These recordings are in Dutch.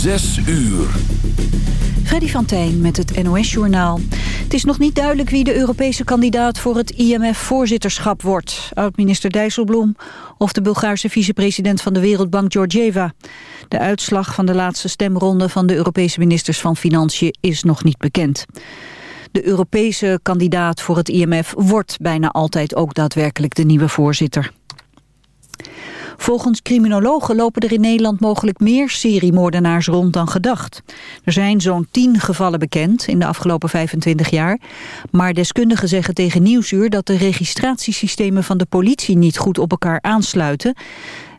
Zes uur. Freddy van Tijn met het NOS-journaal. Het is nog niet duidelijk wie de Europese kandidaat voor het IMF-voorzitterschap wordt. Oud-minister Dijsselbloem of de Bulgaarse vicepresident van de Wereldbank Georgieva. De uitslag van de laatste stemronde van de Europese ministers van Financiën is nog niet bekend. De Europese kandidaat voor het IMF wordt bijna altijd ook daadwerkelijk de nieuwe voorzitter. Volgens criminologen lopen er in Nederland mogelijk meer seriemoordenaars rond dan gedacht. Er zijn zo'n 10 gevallen bekend in de afgelopen 25 jaar. Maar deskundigen zeggen tegen Nieuwsuur dat de registratiesystemen van de politie niet goed op elkaar aansluiten.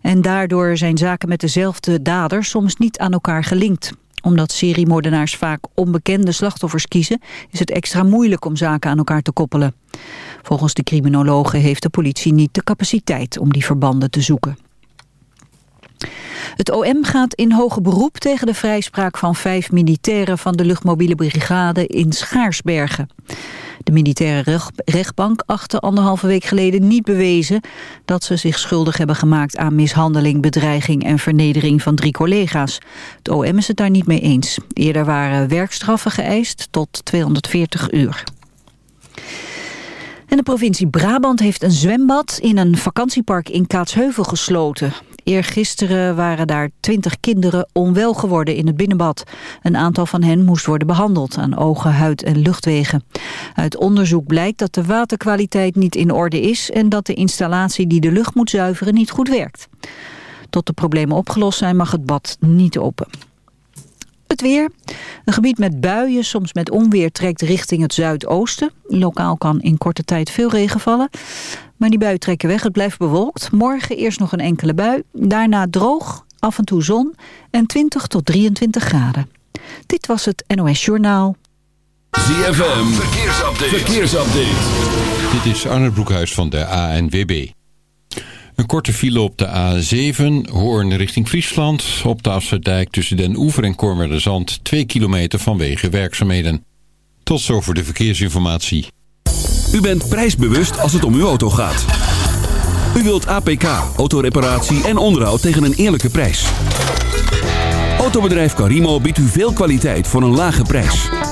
En daardoor zijn zaken met dezelfde dader soms niet aan elkaar gelinkt omdat seriemoordenaars vaak onbekende slachtoffers kiezen... is het extra moeilijk om zaken aan elkaar te koppelen. Volgens de criminologen heeft de politie niet de capaciteit om die verbanden te zoeken. Het OM gaat in hoger beroep tegen de vrijspraak van vijf militairen van de luchtmobiele brigade in Schaarsbergen. De militaire rechtbank achtte anderhalve week geleden niet bewezen dat ze zich schuldig hebben gemaakt aan mishandeling, bedreiging en vernedering van drie collega's. Het OM is het daar niet mee eens. Eerder waren werkstraffen geëist tot 240 uur. En de provincie Brabant heeft een zwembad in een vakantiepark in Kaatsheuvel gesloten. Eergisteren waren daar twintig kinderen onwel geworden in het binnenbad. Een aantal van hen moest worden behandeld aan ogen, huid en luchtwegen. Uit onderzoek blijkt dat de waterkwaliteit niet in orde is... en dat de installatie die de lucht moet zuiveren niet goed werkt. Tot de problemen opgelost zijn mag het bad niet open. Het weer. Een gebied met buien, soms met onweer, trekt richting het zuidoosten. Lokaal kan in korte tijd veel regen vallen. Maar die buien trekken weg, het blijft bewolkt. Morgen eerst nog een enkele bui, daarna droog, af en toe zon en 20 tot 23 graden. Dit was het NOS Journaal. ZFM, verkeersupdate. verkeersupdate. Dit is Arne Broekhuis van de ANWB. Een korte file op de A7, Hoorn richting Friesland. Op de Afsluitdijk tussen Den Oever en Zand 2 kilometer vanwege werkzaamheden. Tot zover de verkeersinformatie. U bent prijsbewust als het om uw auto gaat. U wilt APK, autoreparatie en onderhoud tegen een eerlijke prijs. Autobedrijf Carimo biedt u veel kwaliteit voor een lage prijs.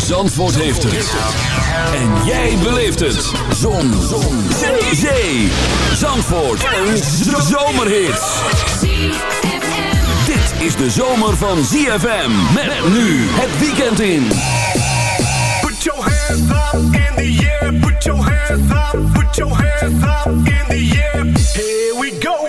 Zandvoort heeft het. En jij beleeft het. Zon. Zon. Zee. Zee. Zandvoort. Een zomerhit. Dit is de zomer van ZFM. Met nu het weekend in. Put your hands up in the air, put your hands up, put your hands up in the air. Here we go.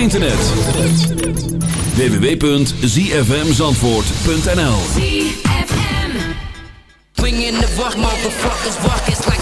Internet. www.zfmzandvoort.nl Bring in the rock, motherfuckers, is like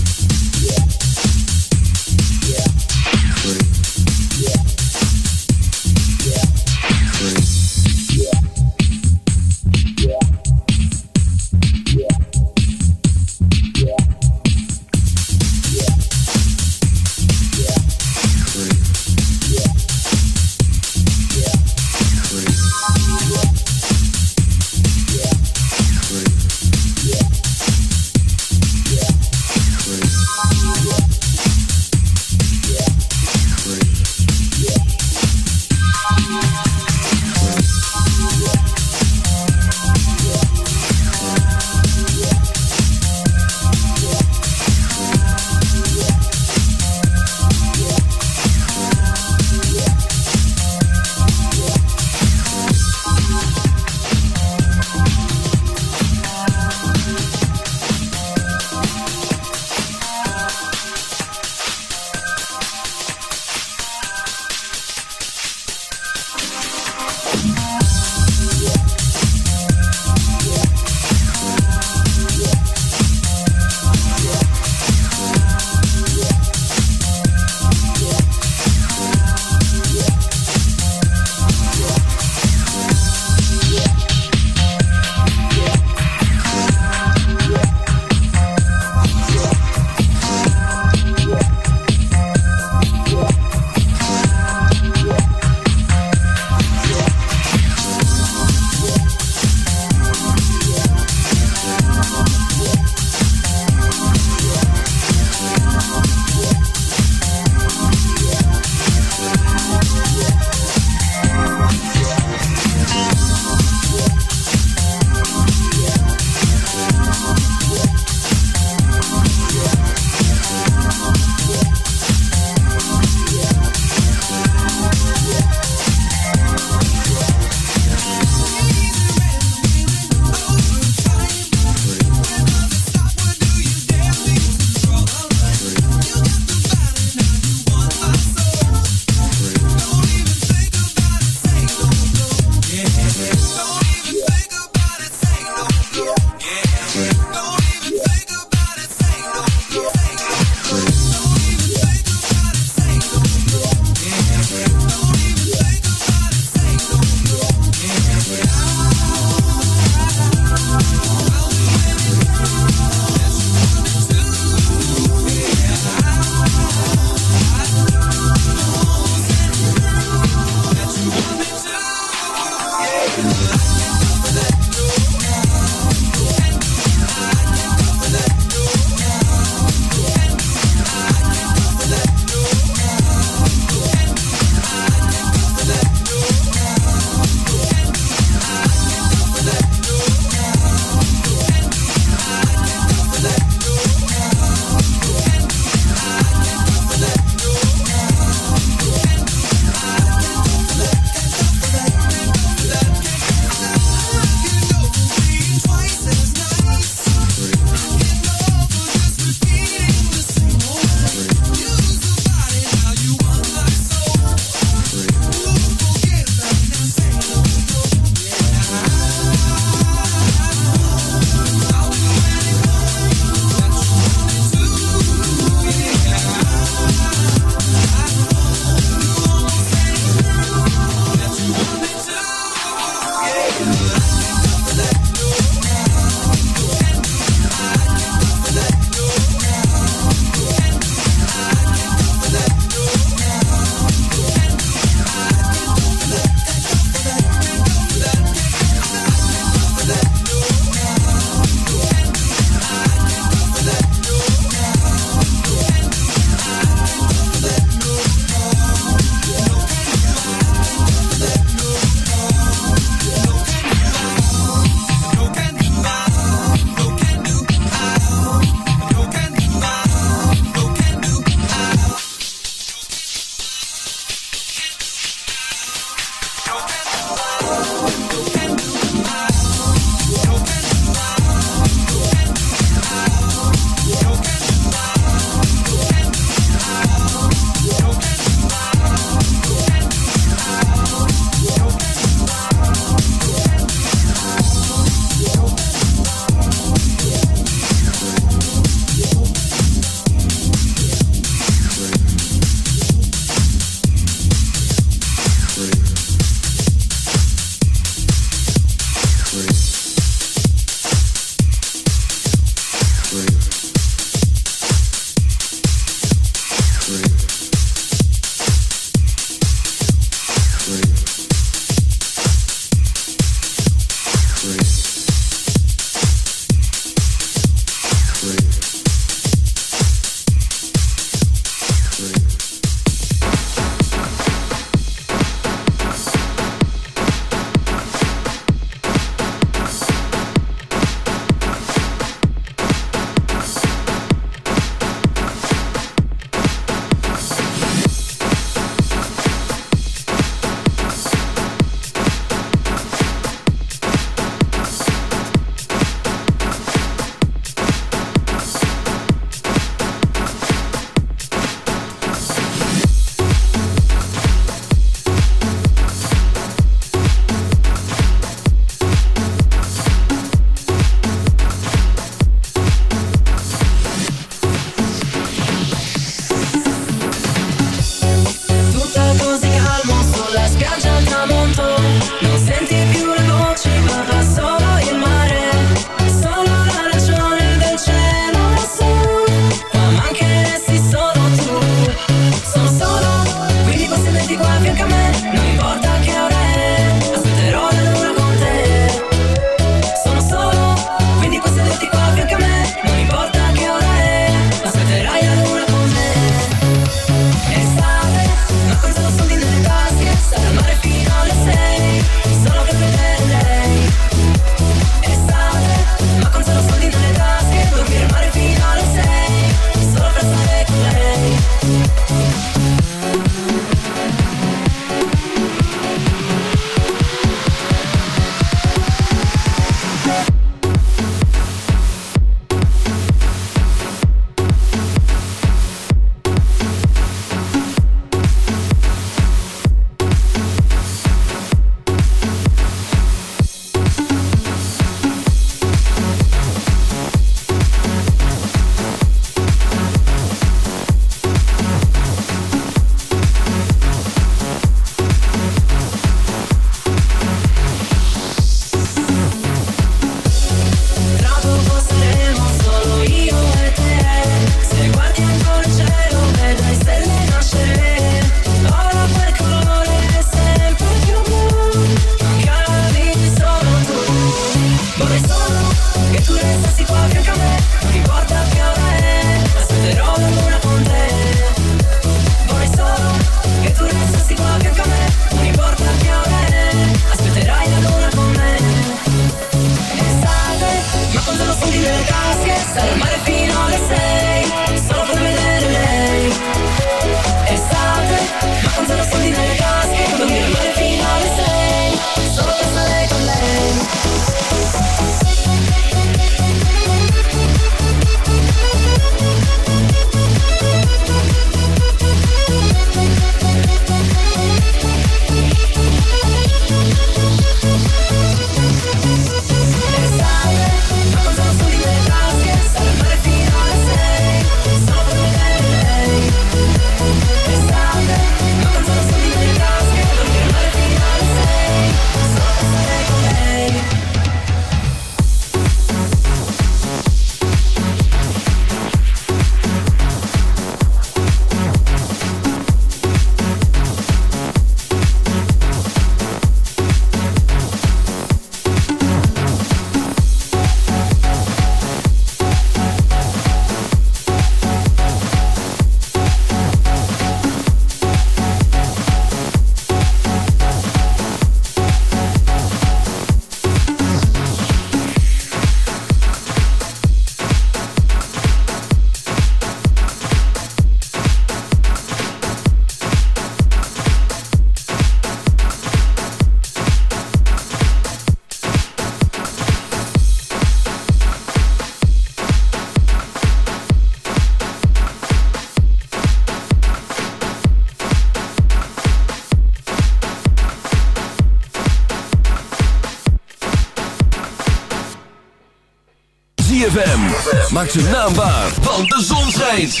Maak ze naambaar, want de zon schijnt.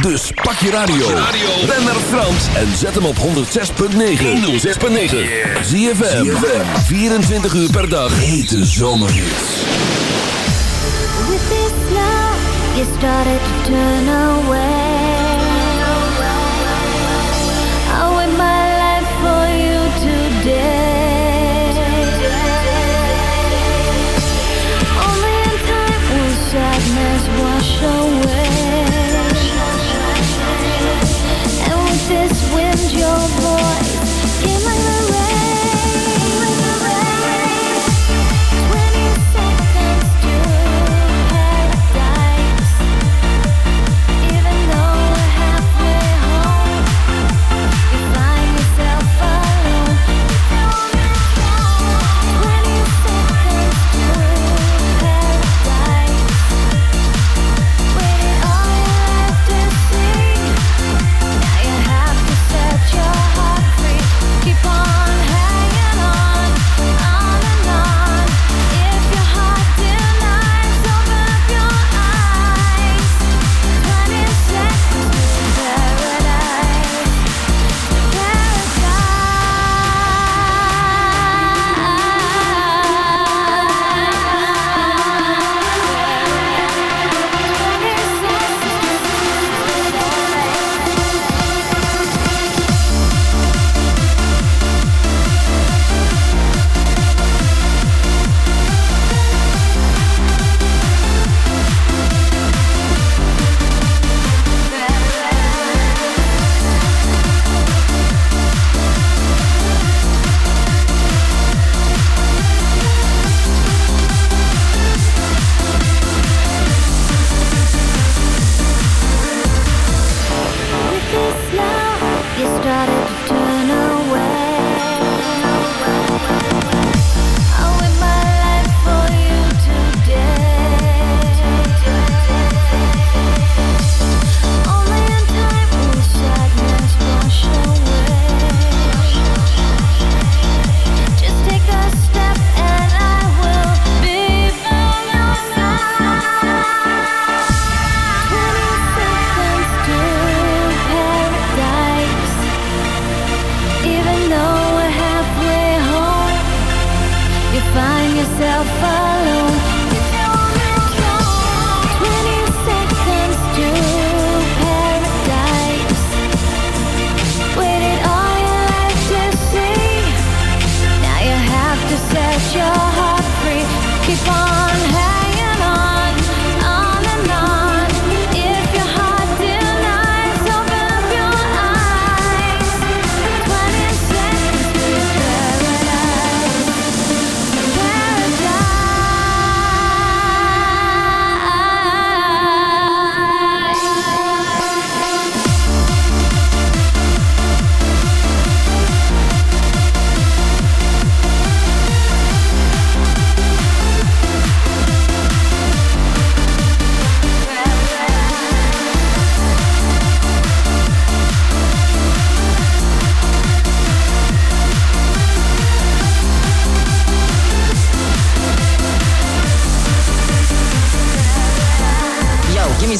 Dus pak je radio. Ben naar Frans en zet hem op 106.9. 106.9. Zie je 24 uur per dag. Hete zomerhits. With you started to turn away. 生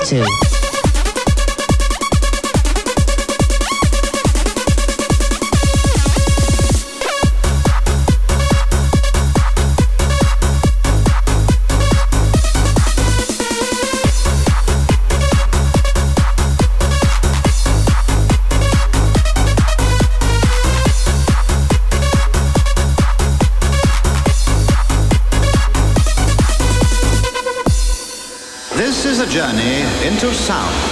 too. Sound.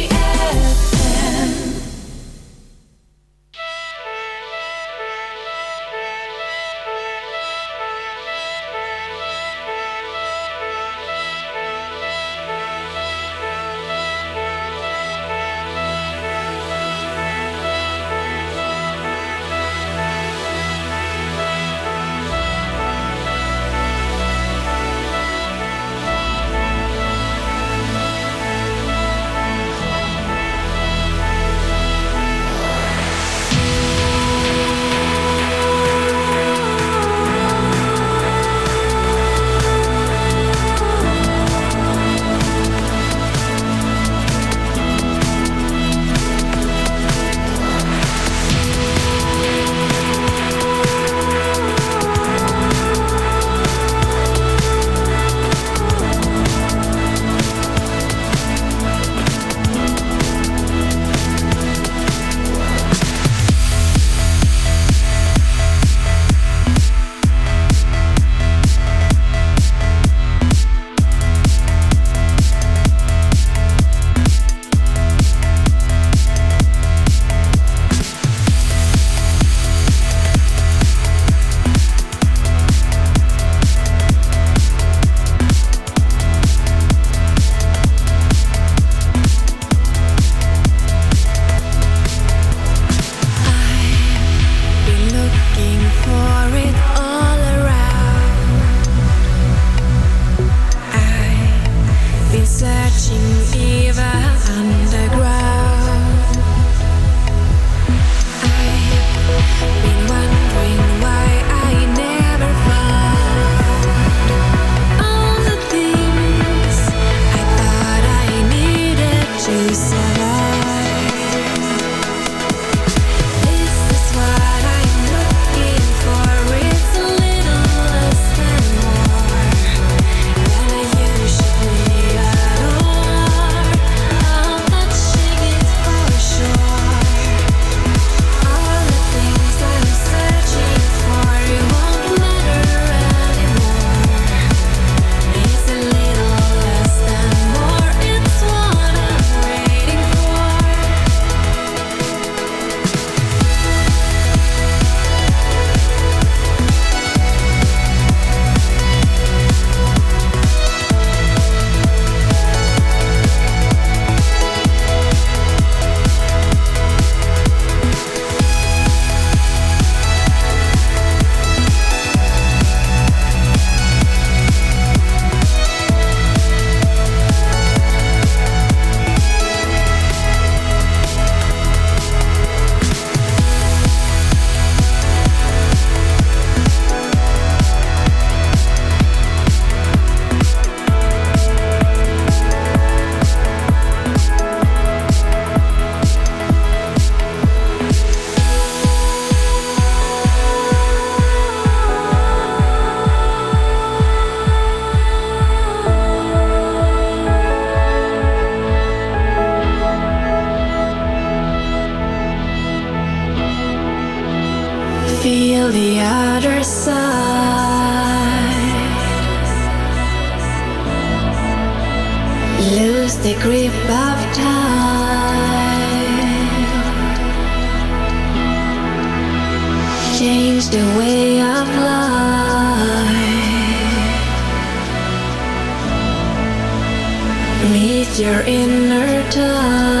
the way of life. Meet your inner time.